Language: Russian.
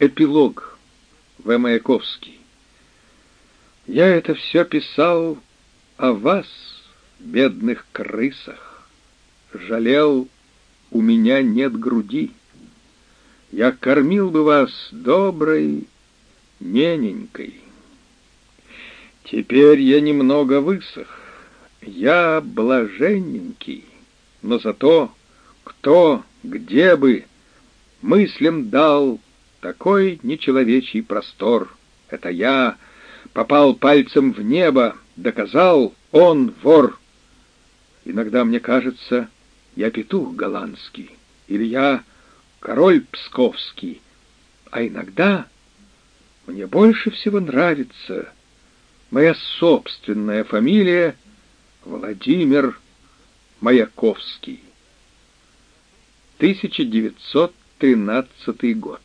Эпилог. В. Маяковский. Я это все писал о вас, бедных крысах. Жалел, у меня нет груди. Я кормил бы вас доброй нененькой. Теперь я немного высох, я блаженненький, но зато кто, где бы, мыслям дал такой нечеловечий простор. Это я попал пальцем в небо, доказал, он вор. Иногда мне кажется, я петух голландский, или я король псковский, а иногда мне больше всего нравится моя собственная фамилия Владимир Маяковский. 1913 год.